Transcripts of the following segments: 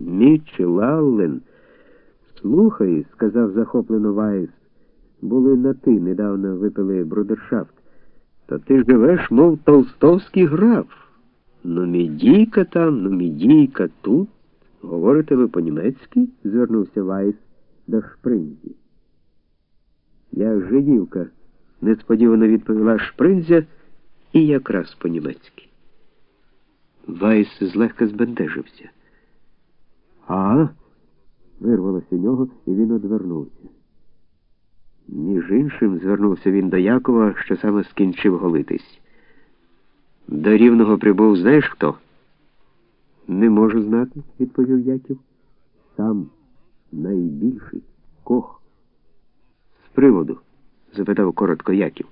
Мічі Лаллен. Слухай, сказав захоплено Вайс. Були на ти, недавно випили брудершафт. Та ти живеш, мов толстовський граф. Нумідійка там, нумідійка тут. Говорите ви по-німецьки? звернувся Вайс до шпринзі. Я жидівка, несподівано відповіла шпринзя і якраз по-німецьки. Вайс злегка збентежився. А? вирвалося нього, і він одвернувся. Між іншим звернувся він до Якова, що саме скінчив голитись. До рівного прибув знаєш хто? Не можу знати, відповів Яків. Сам найбільший кох. З приводу? запитав коротко Яків.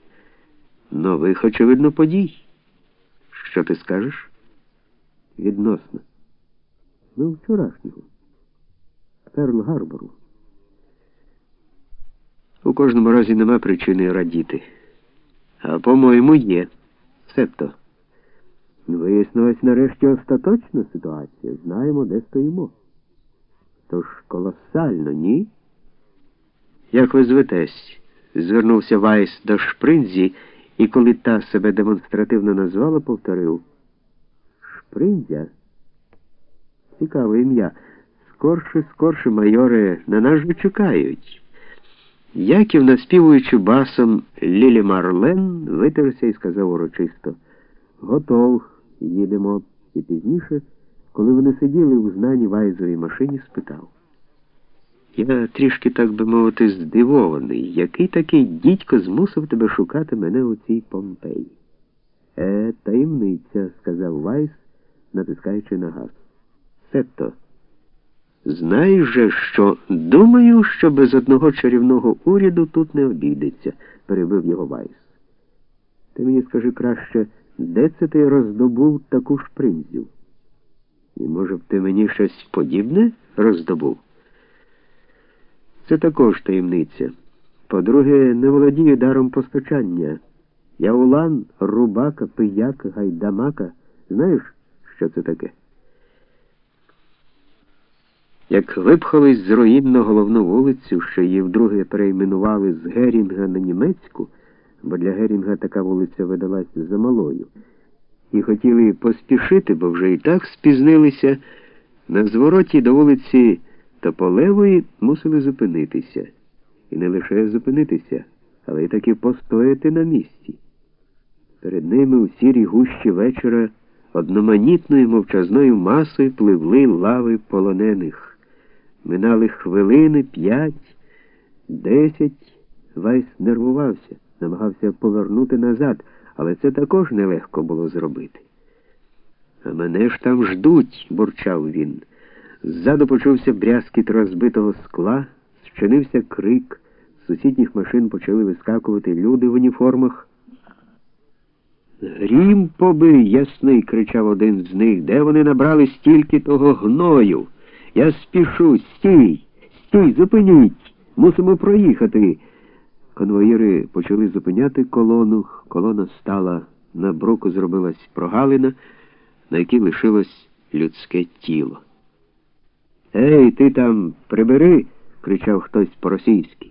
Нових, очевидно, подій. Що ти скажеш? Відносно. Ну, вчорашнього. Перл Гарбору. У кожному разі нема причини радіти. А по-моєму, є. Себто. Вияснилась нарешті остаточна ситуація. Знаємо, де стоїмо. Тож колосально, ні? Як ви зветесь? звернувся Вайс до Шпринзі, і коли та себе демонстративно назвала, повторив. Шпринзя? Цікаве ім'я. Скорше, скорше, майоре, на нас же чекають. Яків, наспівуючи басом Лілі Марлен, витерся і сказав урочисто Готов, їдемо. І пізніше, коли вони сиділи у знаній Вайзовій машині, спитав. Я трішки, так би мовити, здивований, який такий дідько змусив тебе шукати мене у цій Помпеї. Е, таємниця, сказав Вайс, натискаючи на газ. Себто. Знаєш же, що думаю, що без одного чарівного уряду тут не обійдеться, перебив його Вайс. Ти мені скажи краще, де це ти роздобув таку шпринзю? І, може б, ти мені щось подібне роздобув? Це також таємниця. По-друге, не володію даром постачання. Я улан, рубака, пияка, гайдамака. Знаєш, що це таке? Як випхались з руїн на головну вулицю, що її вдруге перейменували з Герінга на німецьку, бо для Герінга така вулиця видалася замалою, і хотіли поспішити, бо вже і так спізнилися, на звороті до вулиці Тополевої мусили зупинитися. І не лише зупинитися, але й таки постояти на місці. Перед ними у сірій гущі вечора одноманітною мовчазною масою пливли лави полонених. Минали хвилини п'ять, десять. Вайс нервувався, намагався повернути назад, але це також нелегко було зробити. А мене ж там ждуть, бурчав він. Ззаду почувся брязкіт розбитого скла, зчинився крик, з сусідніх машин почали вискакувати люди в уніформах. Грім побий, ясний, кричав один з них. Де вони набрали стільки того гною? Я спішу, стій, стій, зупиніть, мусимо проїхати. Конвоїри почали зупиняти колону. Колона стала на броку, зробилась прогалина, на якій лишилось людське тіло. Ей, ти там прибери, кричав хтось по-російськи.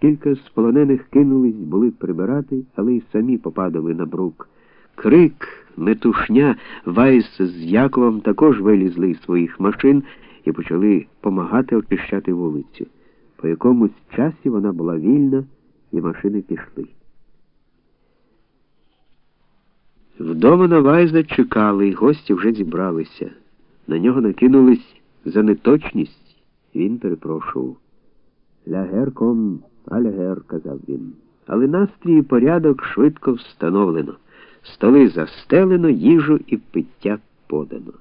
Кілька з полонених кинулись, були прибирати, але й самі попадали на брук. Крик, метушня, Вайс з Яковом також вилізли із своїх машин і почали помагати очищати вулицю. По якомусь часі вона була вільна, і машини пішли. Вдома на Вайза чекали, і гості вже зібралися. На нього накинулись за неточність. Він перепрошував. Лягер ком, а лягер, казав він. Але настрій і порядок швидко встановлено. Столи застелено, їжу і пиття подано.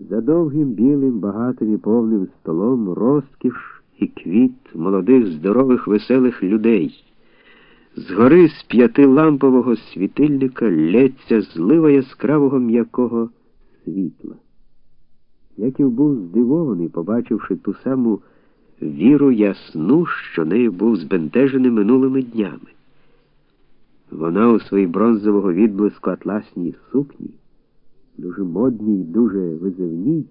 За довгим білим, багатим і повним столом розкіш і квіт молодих, здорових, веселих людей. Згори з п'ятилампового світильника лється злива яскравого м'якого світла. Яків був здивований, побачивши ту саму віру ясну, що нею був збентежений минулими днями. Вона у своїй бронзового відблиску атласній сукні дуже модній, дуже визивній.